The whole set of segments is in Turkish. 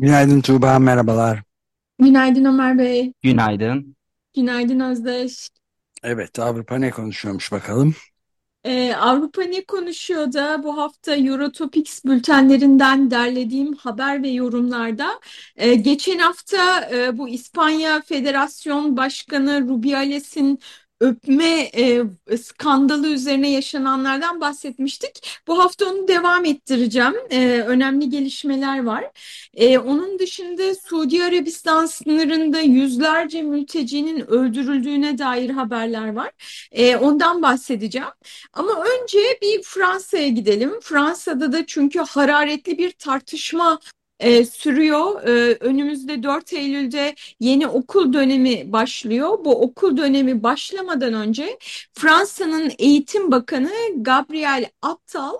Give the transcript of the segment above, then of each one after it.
Günaydın Tuğba, merhabalar. Günaydın Ömer Bey. Günaydın. Günaydın Özdeş. Evet, Avrupa ne konuşuyormuş bakalım. Ee, Avrupa ne konuşuyor da bu hafta Eurotopics bültenlerinden derlediğim haber ve yorumlarda e, geçen hafta e, bu İspanya Federasyon Başkanı Rubiales'in öpme e, skandalı üzerine yaşananlardan bahsetmiştik. Bu hafta onu devam ettireceğim. E, önemli gelişmeler var. E, onun dışında Suudi Arabistan sınırında yüzlerce mültecinin öldürüldüğüne dair haberler var. E, ondan bahsedeceğim. Ama önce bir Fransa'ya gidelim. Fransa'da da çünkü hararetli bir tartışma e, sürüyor. E, önümüzde 4 Eylül'de yeni okul dönemi başlıyor. Bu okul dönemi başlamadan önce Fransa'nın Eğitim Bakanı Gabriel Attal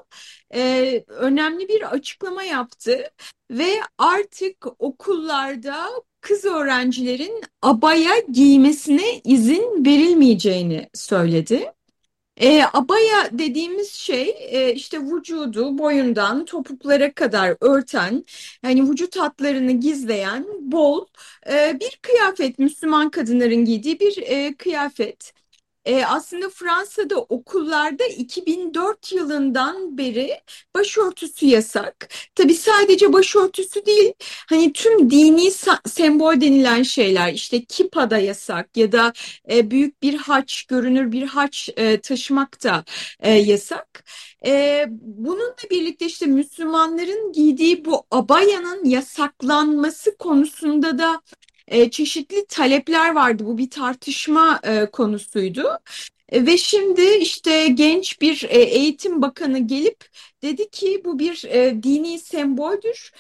e, önemli bir açıklama yaptı ve artık okullarda kız öğrencilerin abaya giymesine izin verilmeyeceğini söyledi. E, abaya dediğimiz şey e, işte vücudu boyundan topuklara kadar örten yani vücut hatlarını gizleyen bol e, bir kıyafet Müslüman kadınların giydiği bir e, kıyafet. E, aslında Fransa'da okullarda 2004 yılından beri başörtüsü yasak. Tabii sadece başörtüsü değil, hani tüm dini sembol denilen şeyler, işte kipa da yasak ya da e, büyük bir haç, görünür bir haç e, taşımak da e, yasak. E, bununla birlikte işte Müslümanların giydiği bu abayanın yasaklanması konusunda da e, çeşitli talepler vardı. Bu bir tartışma e, konusuydu. E, ve şimdi işte genç bir e, eğitim bakanı gelip dedi ki bu bir e, dini semboldür.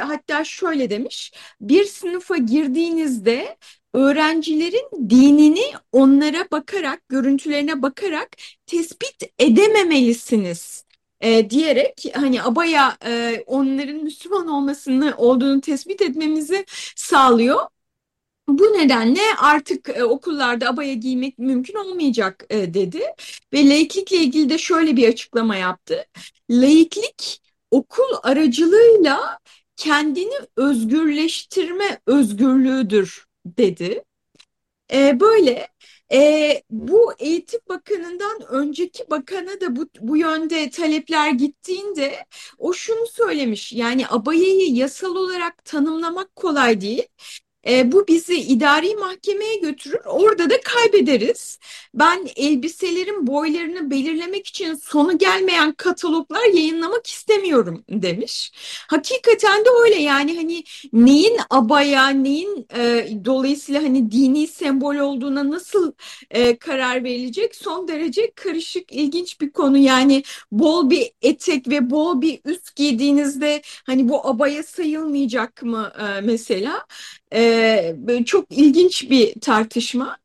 Hatta şöyle demiş, bir sınıfa girdiğinizde öğrencilerin dinini onlara bakarak, görüntülerine bakarak tespit edememelisiniz diyerek hani abaya e, onların Müslüman olmasını olduğunu tespit etmemizi sağlıyor. Bu nedenle artık e, okullarda abaya giymek mümkün olmayacak e, dedi ve laiklikle ilgili de şöyle bir açıklama yaptı. Laiklik okul aracılığıyla kendini özgürleştirme özgürlüğüdür dedi. E, böyle e, bu eğitim bakanından önceki bakana da bu, bu yönde talepler gittiğinde o şunu söylemiş yani abayayı yasal olarak tanımlamak kolay değil e, bu bizi idari mahkemeye götürür. Orada da kaybederiz. Ben elbiselerin boylarını belirlemek için sonu gelmeyen kataloglar yayınlamak istemiyorum demiş. Hakikaten de öyle yani hani neyin abaya, neyin e, dolayısıyla hani dini sembol olduğuna nasıl e, karar verilecek son derece karışık, ilginç bir konu. Yani bol bir etek ve bol bir üst giydiğinizde hani bu abaya sayılmayacak mı e, mesela? E, çok ilginç bir tartışma.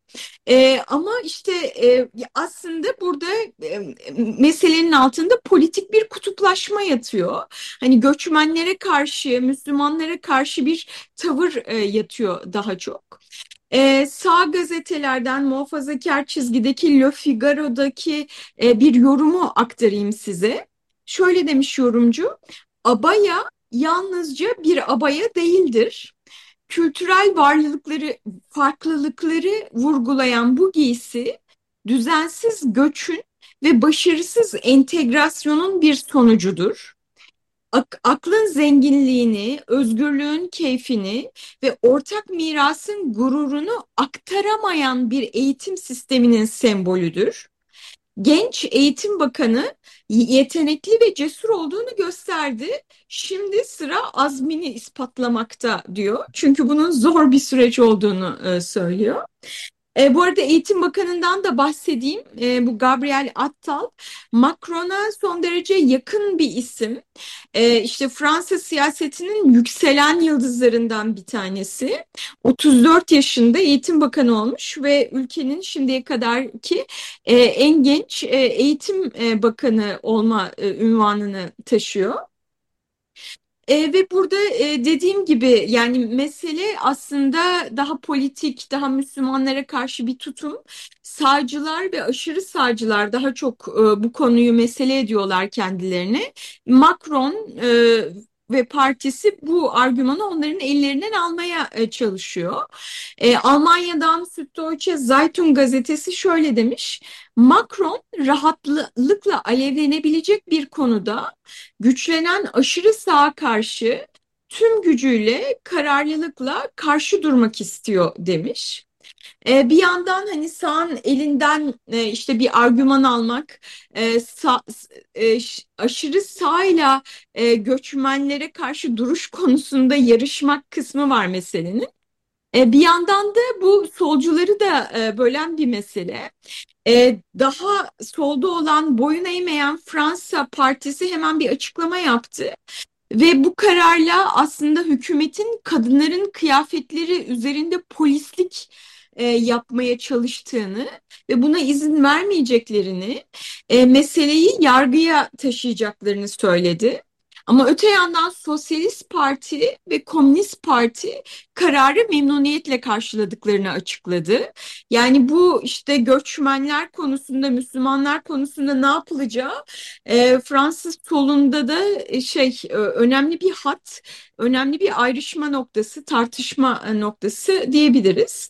E, ama işte e, aslında burada e, meselenin altında politik bir kutuplaşma yatıyor. Hani göçmenlere karşı, Müslümanlara karşı bir tavır e, yatıyor daha çok. E, sağ gazetelerden muhafazakar çizgideki Le Figaro'daki e, bir yorumu aktarayım size. Şöyle demiş yorumcu, abaya yalnızca bir abaya değildir kültürel varlıkları, farklılıkları vurgulayan bu giysi düzensiz göçün ve başarısız entegrasyonun bir sonucudur. Ak aklın zenginliğini, özgürlüğün keyfini ve ortak mirasın gururunu aktaramayan bir eğitim sisteminin sembolüdür genç eğitim bakanı yetenekli ve cesur olduğunu gösterdi. Şimdi sıra azmini ispatlamakta diyor. Çünkü bunun zor bir süreç olduğunu e, söylüyor. E, bu arada Eğitim Bakanı'ndan da bahsedeyim. E, bu Gabriel Attal, Macron'a son derece yakın bir isim. E, işte Fransa siyasetinin yükselen yıldızlarından bir tanesi. 34 yaşında Eğitim Bakanı olmuş ve ülkenin şimdiye kadarki e, en genç e, Eğitim e, Bakanı olma e, ünvanını taşıyor. E, ve burada e, dediğim gibi yani mesele aslında daha politik, daha Müslümanlara karşı bir tutum. Sağcılar ve aşırı sağcılar daha çok e, bu konuyu mesele ediyorlar kendilerine. Macron e, ve partisi bu argümanı onların ellerinden almaya e, çalışıyor. E, Almanya'dan Süddeutsche Zeitung gazetesi şöyle demiş. Macron rahatlıkla alevlenebilecek bir konuda güçlenen aşırı sağa karşı tüm gücüyle kararlılıkla karşı durmak istiyor demiş. E, bir yandan hani sağın elinden e, işte bir argüman almak, e, e, aşırı sağıyla e, göçmenlere karşı duruş konusunda yarışmak kısmı var meselenin. Bir yandan da bu solcuları da bölen bir mesele. Daha solda olan boyun eğmeyen Fransa Partisi hemen bir açıklama yaptı. Ve bu kararla aslında hükümetin kadınların kıyafetleri üzerinde polislik e, yapmaya çalıştığını ve buna izin vermeyeceklerini, e, meseleyi yargıya taşıyacaklarını söyledi. Ama öte yandan Sosyalist Parti ve Komünist Parti kararı memnuniyetle karşıladıklarını açıkladı. Yani bu işte göçmenler konusunda, Müslümanlar konusunda ne yapılacağı e, Fransız solunda da e, şey e, önemli bir hat, önemli bir ayrışma noktası, tartışma noktası diyebiliriz.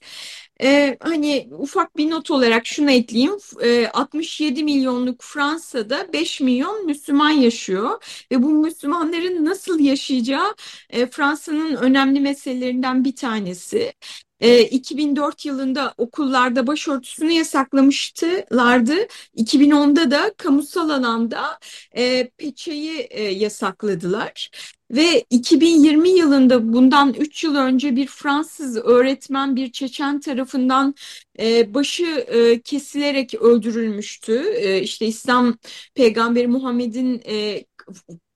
Ee, hani ufak bir not olarak şunu ekleyeyim. Ee, 67 milyonluk Fransa'da 5 milyon Müslüman yaşıyor ve bu Müslümanların nasıl yaşayacağı e, Fransa'nın önemli meselelerinden bir tanesi. 2004 yılında okullarda başörtüsünü yasaklamıştılardı. 2010'da da kamusal alanda e, peçeyi e, yasakladılar. Ve 2020 yılında bundan 3 yıl önce bir Fransız öğretmen bir Çeçen tarafından e, başı e, kesilerek öldürülmüştü. E, işte İslam peygamberi Muhammed'in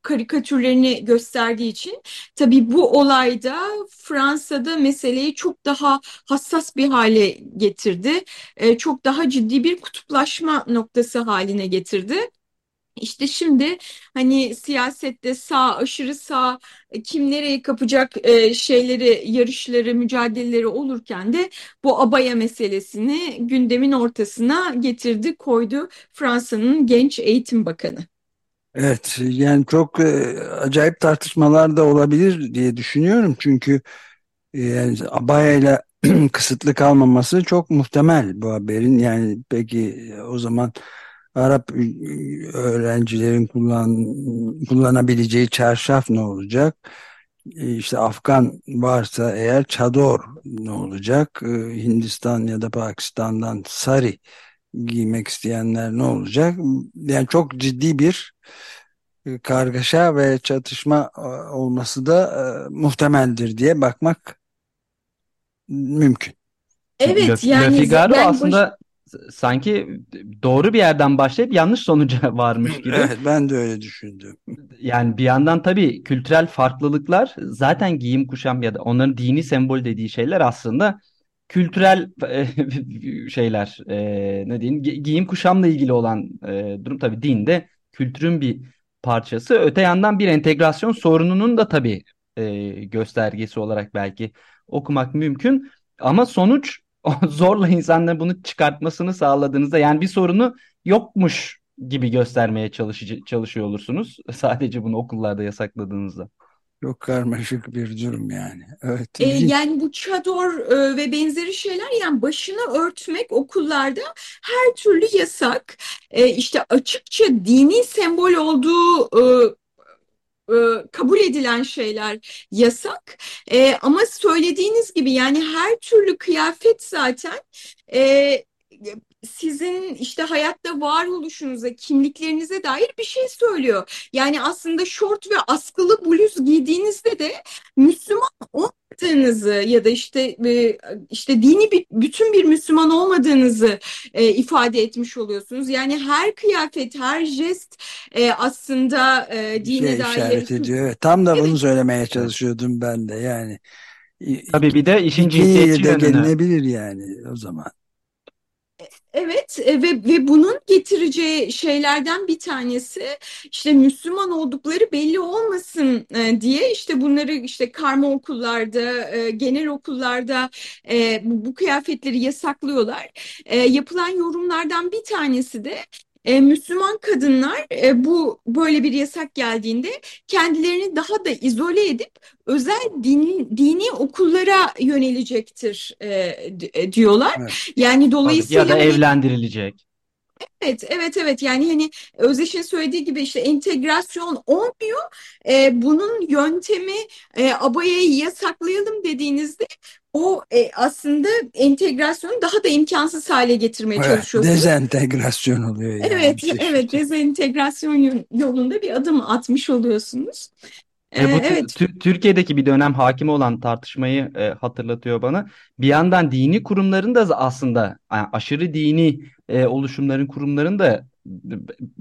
karikatürlerini gösterdiği için tabii bu olayda Fransa'da meseleyi çok daha hassas bir hale getirdi. E, çok daha ciddi bir kutuplaşma noktası haline getirdi. İşte şimdi hani siyasette sağ, aşırı sağ kim nereye kapacak e, şeyleri, yarışları, mücadeleleri olurken de bu abaya meselesini gündemin ortasına getirdi, koydu Fransa'nın genç eğitim bakanı. Evet yani çok e, acayip tartışmalar da olabilir diye düşünüyorum. Çünkü e, yani abayayla kısıtlı kalmaması çok muhtemel bu haberin. Yani peki o zaman Arap öğrencilerin kullan, kullanabileceği çarşaf ne olacak? E, işte Afgan varsa eğer çador ne olacak? E, Hindistan ya da Pakistan'dan sari giymek isteyenler ne olacak? Yani çok ciddi bir e, kargaşa ve çatışma olması da muhtemeldir diye bakmak mümkün. Evet yani Le Figaro aslında sanki doğru bir yerden başlayıp yanlış sonuca varmış gibi. Evet ben de öyle düşündüm. Yani bir yandan tabii kültürel farklılıklar zaten giyim kuşam ya da onların dini sembol dediği şeyler aslında kültürel e, şeyler e, ne diyeyim giyim kuşamla ilgili olan e, durum tabii dinde kültürün bir parçası. Öte yandan bir entegrasyon sorununun da tabii göstergesi olarak belki okumak mümkün. Ama sonuç zorla insanların bunu çıkartmasını sağladığınızda yani bir sorunu yokmuş gibi göstermeye çalışıyor olursunuz. Sadece bunu okullarda yasakladığınızda. Çok karmaşık bir durum yani. Evet. E, yani bu çador e, ve benzeri şeyler yani başını örtmek okullarda her türlü yasak. E, işte açıkça dini sembol olduğu e, e, kabul edilen şeyler yasak. E, ama söylediğiniz gibi yani her türlü kıyafet zaten e, sizin işte hayatta varoluşunuza, kimliklerinize dair bir şey söylüyor. Yani aslında şort ve askılı bluz giydiğinizde de Müslüman olmadığınızı ya da işte e, işte dini bir bütün bir Müslüman olmadığınızı e, ifade etmiş oluyorsunuz. Yani her kıyafet, her jest e, aslında e, dine şey dair işaret ediyor. Evet, tam da bunu söylemeye çalışıyordum ben de yani. Tabii bir de işin cinsiyetçi de yönünü. gelinebilir yani o zaman. Evet e, ve ve bunun getireceği şeylerden bir tanesi işte Müslüman oldukları belli olmasın e, diye işte bunları işte karma okullarda, e, genel okullarda bu, kıyafetleri yasaklıyorlar. Yapılan yorumlardan bir tanesi de e, Müslüman kadınlar e, bu böyle bir yasak geldiğinde kendilerini daha da izole edip özel dini, dini okullara yönelecektir e, d- e, diyorlar. Evet. Yani dolayısıyla ya da hani- evlendirilecek. Evet, evet, evet. Yani hani Özdeş'in söylediği gibi işte entegrasyon olmuyor. Ee, bunun yöntemi e, abayayı yasaklayalım dediğinizde o e, aslında entegrasyonu daha da imkansız hale getirmeye Evet, çalışıyorsunuz. dezentegrasyon oluyor yani Evet, çeşit. evet. Dezentegrasyon yol- yolunda bir adım atmış oluyorsunuz. E, bu tü- evet. tü- Türkiye'deki bir dönem hakim olan tartışmayı e, hatırlatıyor bana. Bir yandan dini kurumların da aslında yani aşırı dini e, oluşumların kurumların da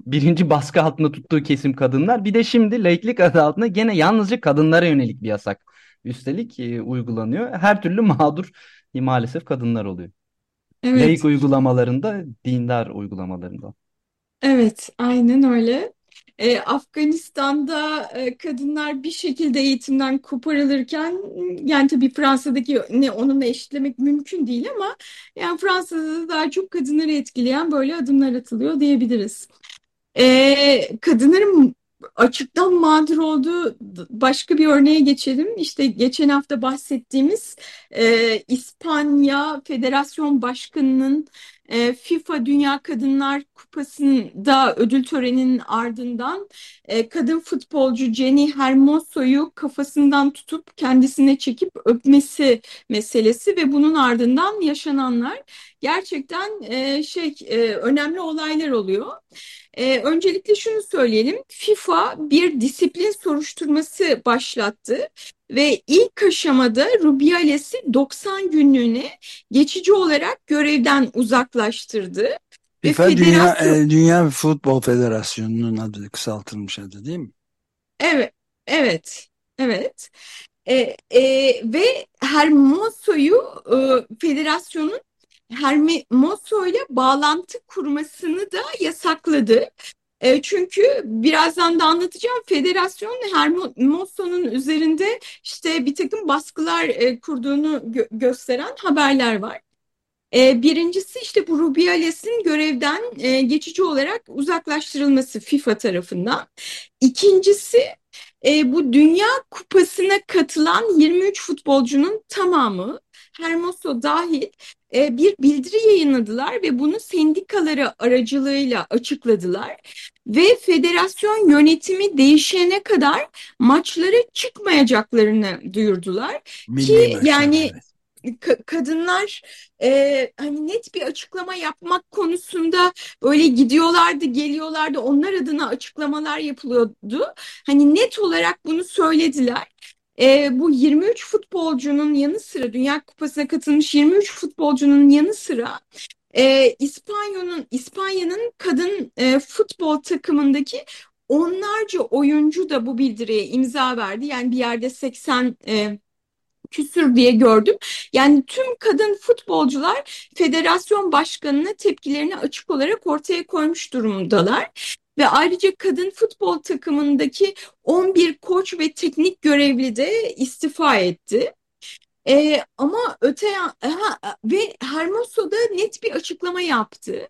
birinci baskı altında tuttuğu kesim kadınlar. Bir de şimdi laiklik adı altında gene yalnızca kadınlara yönelik bir yasak. Üstelik e, uygulanıyor. Her türlü mağdur e, maalesef kadınlar oluyor. Evet. Laik uygulamalarında, dindar uygulamalarında. Evet, aynen öyle. Ee, Afganistan'da e, kadınlar bir şekilde eğitimden koparılırken yani tabii Fransa'daki ne onunla eşitlemek mümkün değil ama yani Fransa'da da daha çok kadınları etkileyen böyle adımlar atılıyor diyebiliriz. Ee, kadınların açıktan mağdur olduğu başka bir örneğe geçelim. İşte geçen hafta bahsettiğimiz e, İspanya Federasyon Başkanı'nın e, FIFA Dünya Kadınlar Kupası'nda ödül töreninin ardından e, kadın futbolcu Jenny Hermoso'yu kafasından tutup kendisine çekip öpmesi meselesi ve bunun ardından yaşananlar gerçekten e, şey e, önemli olaylar oluyor. Ee, öncelikle şunu söyleyelim. FIFA bir disiplin soruşturması başlattı ve ilk aşamada Rubiales'i 90 günlüğüne geçici olarak görevden uzaklaştırdı. FIFA Dünya, federasyon- e, Dünya Futbol Federasyonu'nun adı kısaltılmış adı değil mi? Evet, evet, evet. Ee, e, ve Hermoso'yu e, federasyonun Hermoso ile bağlantı kurmasını da yasakladı. E, çünkü birazdan da anlatacağım federasyon Hermoso'nun üzerinde işte bir takım baskılar e, kurduğunu gö- gösteren haberler var. E, birincisi işte bu Rubiales'in görevden e, geçici olarak uzaklaştırılması FIFA tarafından. İkincisi e, bu Dünya Kupası'na katılan 23 futbolcunun tamamı Hermoso dahil e, bir bildiri yayınladılar ve bunu sendikaları aracılığıyla açıkladılar. Ve federasyon yönetimi değişene kadar maçlara çıkmayacaklarını duyurdular. Milli maçlar, yani-. Ka- kadınlar e, hani net bir açıklama yapmak konusunda böyle gidiyorlardı, geliyorlardı. Onlar adına açıklamalar yapılıyordu. Hani net olarak bunu söylediler. E, bu 23 futbolcunun yanı sıra Dünya Kupası'na katılmış 23 futbolcunun yanı sıra e, İspanya'nın İspanya'nın kadın e, futbol takımındaki onlarca oyuncu da bu bildiriye imza verdi. Yani bir yerde 80 e, küsür diye gördüm. Yani tüm kadın futbolcular federasyon başkanına tepkilerini açık olarak ortaya koymuş durumdalar. Ve ayrıca kadın futbol takımındaki 11 koç ve teknik görevli de istifa etti. Ee, ama öte yan- ha, ve Hermoso da net bir açıklama yaptı.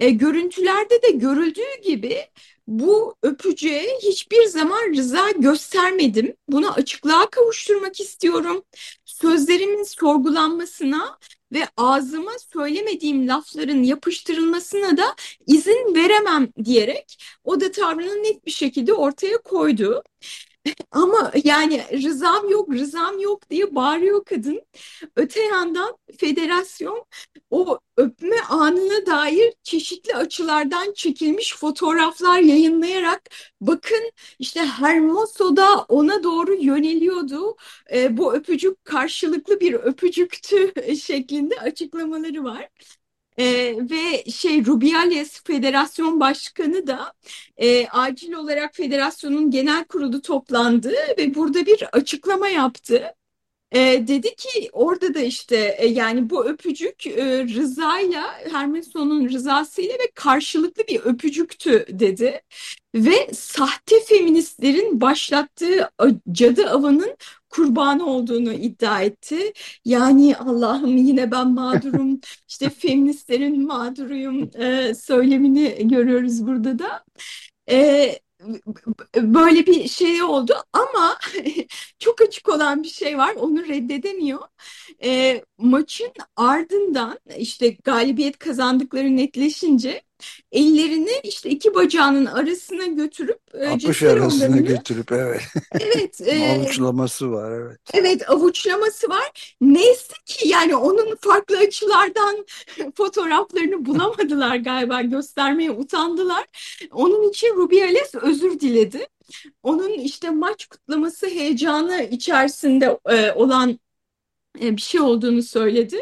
E, görüntülerde de görüldüğü gibi bu öpücüğe hiçbir zaman rıza göstermedim. Bunu açıklığa kavuşturmak istiyorum. Sözlerimin sorgulanmasına ve ağzıma söylemediğim lafların yapıştırılmasına da izin veremem diyerek o da tavrını net bir şekilde ortaya koydu. Ama yani rızam yok, rızam yok diye bağırıyor kadın. Öte yandan federasyon o öpme anına dair çeşitli açılardan çekilmiş fotoğraflar yayınlayarak bakın işte Hermoso da ona doğru yöneliyordu. E, bu öpücük karşılıklı bir öpücüktü şeklinde açıklamaları var. Ee, ve şey Rubiales Federasyon Başkanı da e, acil olarak federasyonun genel kurulu toplandı ve burada bir açıklama yaptı. E, dedi ki orada da işte e, yani bu öpücük e, rızayla Hermeson'un rızasıyla ve karşılıklı bir öpücüktü dedi. Ve sahte feministlerin başlattığı cadı avının kurbanı olduğunu iddia etti. Yani Allah'ım yine ben mağdurum, işte feministlerin mağduruyum e, söylemini görüyoruz burada da. E, böyle bir şey oldu ama çok açık olan bir şey var onu reddedemiyor. E, maçın ardından işte galibiyet kazandıkları netleşince ellerini işte iki bacağının arasına götürüp e, Apış arasına götürüp evet. Evet. E, avuçlaması var evet. Evet avuçlaması var. Neyse ki yani onun farklı açılardan fotoğraflarını bulamadılar galiba göstermeye utandılar. Onun için Rubiales özür diledi. Onun işte maç kutlaması heyecanı içerisinde e, olan e, bir şey olduğunu söyledi.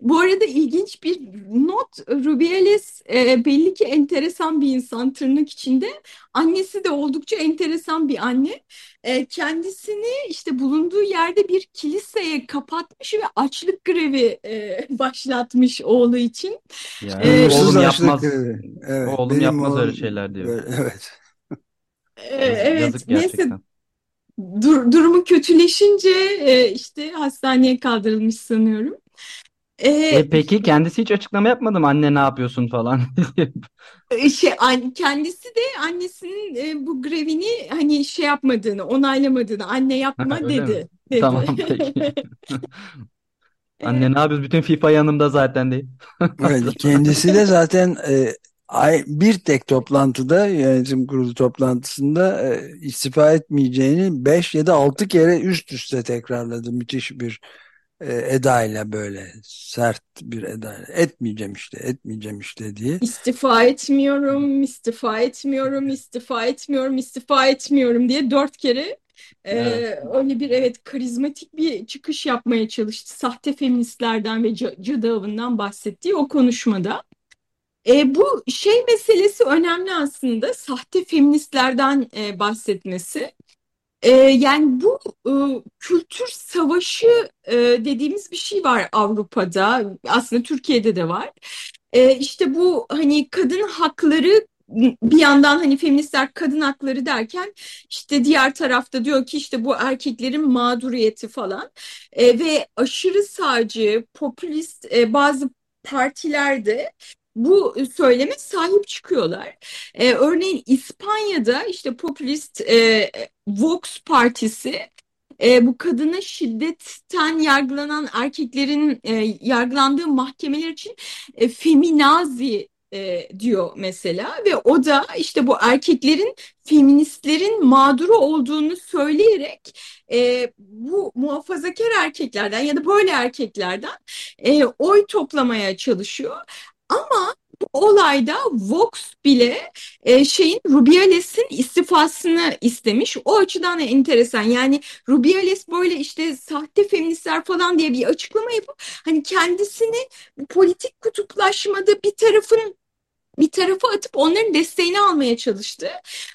Bu arada ilginç bir not, Rubiales e, belli ki enteresan bir insan tırnak içinde. Annesi de oldukça enteresan bir anne. E, kendisini işte bulunduğu yerde bir kiliseye kapatmış ve açlık grevi e, başlatmış oğlu için. Yani, ee, oğlum yapmaz, evet, oğlum yapmaz oğlum, öyle şeyler diyor. Evet. E, evet, Yazık gerçekten. neyse dur, durumu kötüleşince e, işte hastaneye kaldırılmış sanıyorum. E, e, peki kendisi hiç açıklama yapmadı mı? Anne ne yapıyorsun falan. E, şey kendisi de annesinin e, bu grevini hani şey yapmadığını, onaylamadığını, anne yapma Ha, dedi. dedi. Tamam peki. Anne ne yapıyoruz? Bütün FIFA yanımda zaten değil. Evet, kendisi de zaten e, ay, bir tek toplantıda yönetim kurulu toplantısında e, istifa etmeyeceğini 5 ya da 6 kere üst üste tekrarladı. Müthiş bir e, edayla böyle sert bir edayla etmeyeceğim işte etmeyeceğim işte diye. İstifa etmiyorum, istifa etmiyorum, istifa etmiyorum, istifa etmiyorum diye dört kere e, evet. öyle bir evet karizmatik bir çıkış yapmaya çalıştı. Sahte feministlerden ve cadı avından bahsettiği o konuşmada. E, bu şey meselesi önemli aslında sahte feministlerden e, bahsetmesi. E, yani bu e, kültür savaşı e, dediğimiz bir şey var Avrupa'da aslında Türkiye'de de var. E, işte bu hani kadın hakları bir yandan hani feministler kadın hakları derken işte diğer tarafta diyor ki işte bu erkeklerin mağduriyeti falan e, ve aşırı sağcı popülist e, bazı partilerde bu söyleme sahip çıkıyorlar. Ee, örneğin İspanya'da işte popülist e, Vox Partisi e, bu kadına şiddetten yargılanan erkeklerin e, yargılandığı mahkemeler için e, feminazi e, diyor mesela ve o da işte bu erkeklerin feministlerin mağduru olduğunu söyleyerek e, bu muhafazakar erkeklerden ya da böyle erkeklerden e, oy toplamaya çalışıyor. Ama bu olayda Vox bile e, şeyin Rubiales'in istifasını istemiş. O açıdan da enteresan. Yani Rubiales böyle işte sahte feministler falan diye bir açıklama yapıp hani kendisini politik kutuplaşmada bir tarafın bir tarafa atıp onların desteğini almaya çalıştı.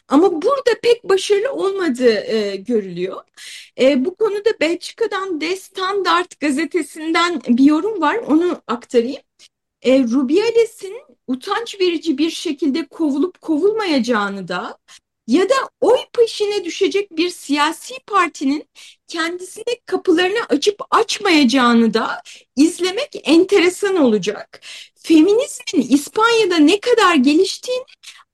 Ama burada pek başarılı olmadığı e, görülüyor. E, bu konuda Belçika'dan De Standard gazetesinden bir yorum var. Onu aktarayım e, Rubiales'in utanç verici bir şekilde kovulup kovulmayacağını da ya da oy peşine düşecek bir siyasi partinin kendisine kapılarını açıp açmayacağını da izlemek enteresan olacak. Feminizmin İspanya'da ne kadar geliştiğini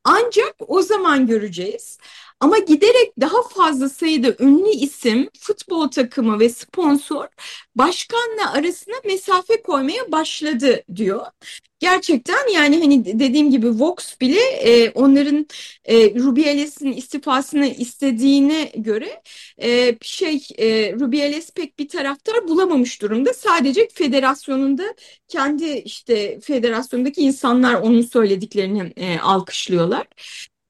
ancak o zaman göreceğiz. Ama giderek daha fazla sayıda ünlü isim, futbol takımı ve sponsor başkanla arasına mesafe koymaya başladı diyor. gerçekten yani hani dediğim gibi Vox bile e, onların e, Rubiales'in istifasını istediğine göre e, şey e, Rubiales pek bir taraftar bulamamış durumda. Sadece federasyonunda kendi işte federasyondaki insanlar onun söylediklerini e, alkışlıyorlar.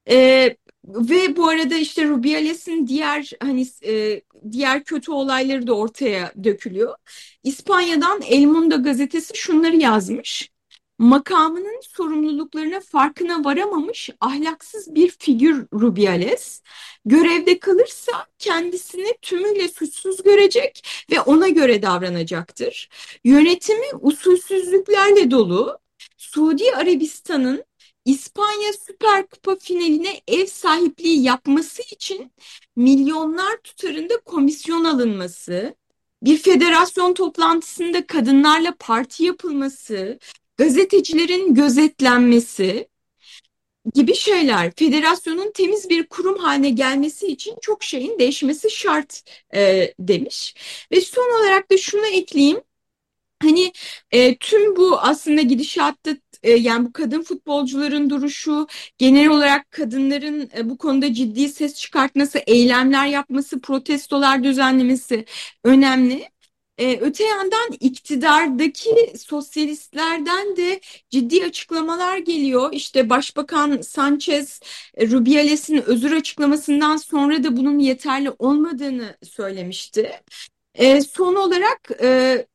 E, ve bu arada işte Rubiales'in diğer hani e, diğer kötü olayları da ortaya dökülüyor. İspanya'dan El Mundo gazetesi şunları yazmış. Makamının sorumluluklarına farkına varamamış ahlaksız bir figür Rubiales. Görevde kalırsa kendisini tümüyle suçsuz görecek ve ona göre davranacaktır. Yönetimi usulsüzlüklerle dolu. Suudi Arabistan'ın İspanya Süper Kupa finaline ev sahipliği yapması için milyonlar tutarında komisyon alınması, bir federasyon toplantısında kadınlarla parti yapılması, gazetecilerin gözetlenmesi gibi şeyler federasyonun temiz bir kurum haline gelmesi için çok şeyin değişmesi şart e, demiş. Ve son olarak da şunu ekleyeyim. Hani e, tüm bu aslında gidişatta e, yani bu kadın futbolcuların duruşu, genel olarak kadınların e, bu konuda ciddi ses çıkartması, eylemler yapması, protestolar düzenlemesi önemli. Ee, öte yandan iktidardaki sosyalistlerden de ciddi açıklamalar geliyor. İşte Başbakan Sanchez e, Rubiales'in özür açıklamasından sonra da bunun yeterli olmadığını söylemişti. E, son olarak e,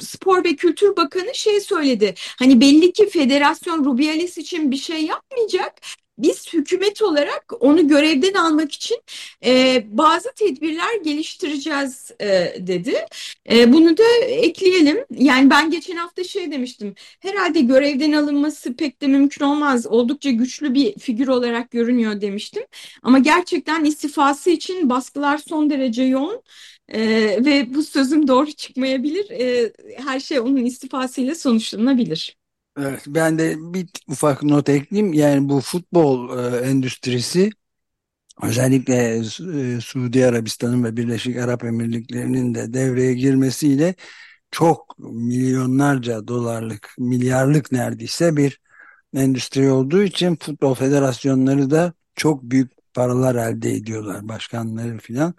Spor ve Kültür Bakanı şey söyledi. Hani belli ki federasyon Rubiales için bir şey yapmayacak. Biz hükümet olarak onu görevden almak için e, bazı tedbirler geliştireceğiz e, dedi. E, bunu da ekleyelim. Yani ben geçen hafta şey demiştim. Herhalde görevden alınması pek de mümkün olmaz. Oldukça güçlü bir figür olarak görünüyor demiştim. Ama gerçekten istifası için baskılar son derece yoğun. E, ve bu sözüm doğru çıkmayabilir. E, her şey onun istifasıyla sonuçlanabilir. Evet, ben de bir ufak not ekleyeyim. Yani bu futbol e, endüstrisi özellikle e, Suudi Arabistan'ın ve Birleşik Arap Emirlikleri'nin de devreye girmesiyle çok milyonlarca dolarlık, milyarlık neredeyse bir endüstri olduğu için futbol federasyonları da çok büyük paralar elde ediyorlar başkanları filan.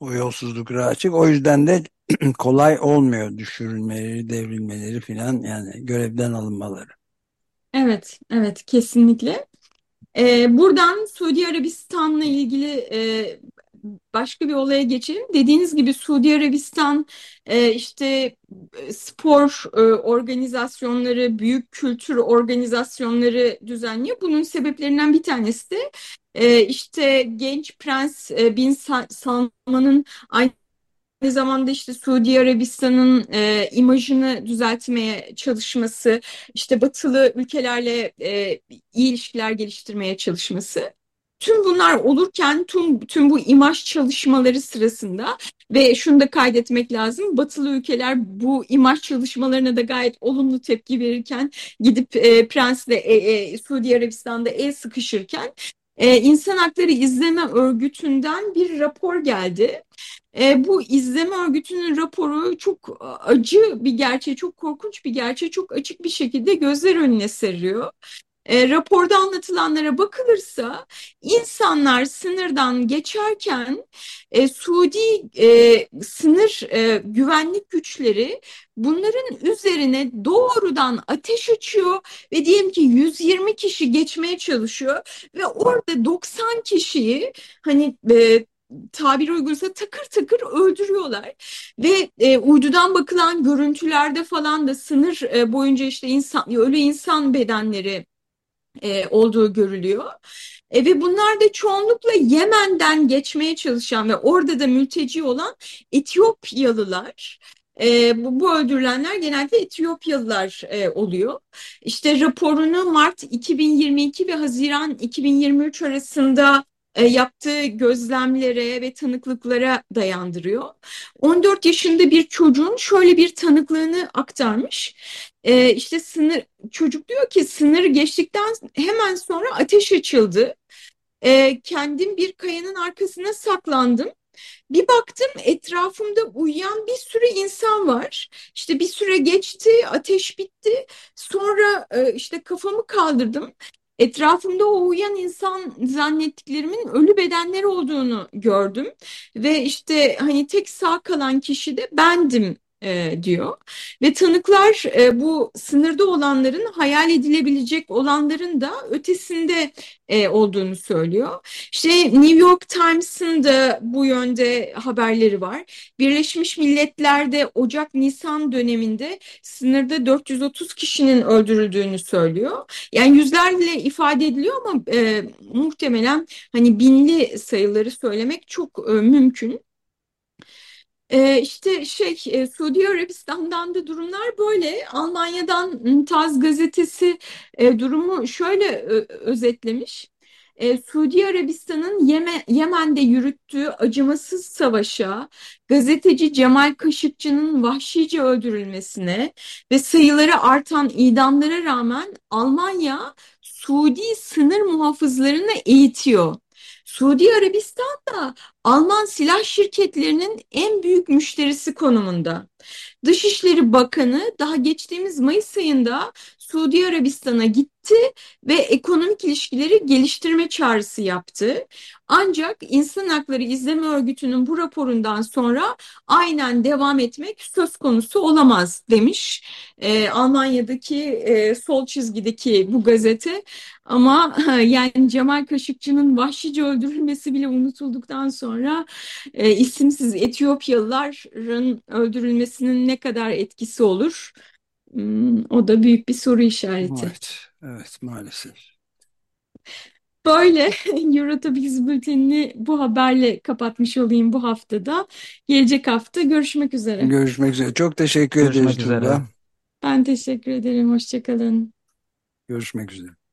O yolsuzluklara açık. O yüzden de kolay olmuyor düşürülmeleri, devrilmeleri filan yani görevden alınmaları. Evet, evet kesinlikle. Ee, buradan Suudi Arabistan'la ilgili e, başka bir olaya geçelim. Dediğiniz gibi Suudi Arabistan e, işte spor e, organizasyonları, büyük kültür organizasyonları düzenliyor. Bunun sebeplerinden bir tanesi de e, işte genç Prens e, Bin Salman'ın aynı aynı zamanda işte Suudi Arabistan'ın e, imajını düzeltmeye çalışması, işte batılı ülkelerle e, iyi ilişkiler geliştirmeye çalışması. Tüm bunlar olurken tüm, tüm bu imaj çalışmaları sırasında ve şunu da kaydetmek lazım. Batılı ülkeler bu imaj çalışmalarına da gayet olumlu tepki verirken gidip e, Prens'le e, e, Suudi Arabistan'da el sıkışırken e, İnsan Hakları İzleme Örgütü'nden bir rapor geldi. E, bu izleme örgütünün raporu çok acı bir gerçeği, çok korkunç bir gerçeği çok açık bir şekilde gözler önüne seriyor. E, raporda anlatılanlara bakılırsa insanlar sınırdan geçerken e, Suudi e, sınır e, güvenlik güçleri bunların üzerine doğrudan ateş açıyor ve diyelim ki 120 kişi geçmeye çalışıyor ve orada 90 kişiyi hani e, tabir uygunsa takır takır öldürüyorlar. Ve e, uydudan bakılan görüntülerde falan da sınır e, boyunca işte insan ölü insan bedenleri e, olduğu görülüyor. E, ve bunlar da çoğunlukla Yemen'den geçmeye çalışan ve orada da mülteci olan Etiyopyalılar. E, bu, bu öldürülenler genelde Etiyopyalılar e, oluyor. İşte raporunu Mart 2022 ve Haziran 2023 arasında yaptığı gözlemlere ve tanıklıklara dayandırıyor. 14 yaşında bir çocuğun şöyle bir tanıklığını aktarmış. E, işte sınır çocuk diyor ki sınırı geçtikten hemen sonra ateş açıldı. E, kendim bir kayanın arkasına saklandım. Bir baktım etrafımda uyuyan bir sürü insan var. İşte bir süre geçti, ateş bitti. Sonra e, işte kafamı kaldırdım. Etrafımda o uyuyan insan zannettiklerimin ölü bedenler olduğunu gördüm. Ve işte hani tek sağ kalan kişi de bendim e, diyor. Ve tanıklar e, bu sınırda olanların hayal edilebilecek olanların da ötesinde e, olduğunu söylüyor. İşte New York Times'ın da bu yönde haberleri var. Birleşmiş Milletler'de Ocak-Nisan döneminde sınırda 430 kişinin öldürüldüğünü söylüyor. Yani yüzlerle ifade ediliyor ama e, muhtemelen hani binli sayıları söylemek çok e, mümkün. Ee, işte şey e, Suudi Arabistan'dan da durumlar böyle. Almanya'dan Taz gazetesi e, durumu şöyle özetlemiş. E, Suudi Arabistan'ın Yeme- Yemen'de yürüttüğü acımasız savaşa, gazeteci Cemal Kaşıkçı'nın vahşice öldürülmesine ve sayıları artan idamlara rağmen Almanya Suudi sınır muhafızlarını eğitiyor. Suudi Arabistan da Alman silah şirketlerinin en büyük müşterisi konumunda. Dışişleri Bakanı daha geçtiğimiz Mayıs ayında Suudi Arabistan'a gitti ve ekonomik ilişkileri geliştirme çağrısı yaptı. Ancak İnsan Hakları İzleme Örgütü'nün bu raporundan sonra aynen devam etmek söz konusu olamaz demiş. Ee, Almanya'daki e, sol çizgideki bu gazete ama yani Cemal Kaşıkçı'nın vahşice öldürülmesi bile unutulduktan sonra e, isimsiz Etiyopyalıların öldürülmesinin ne kadar etkisi olur? Hmm, o da büyük bir soru işareti. Evet, evet maalesef. Böyle Eurotopics bültenini bu haberle kapatmış olayım bu haftada. Gelecek hafta görüşmek üzere. Görüşmek üzere. Çok teşekkür Görüşmek ederiz üzere. Ben teşekkür ederim. Hoşçakalın. Görüşmek üzere.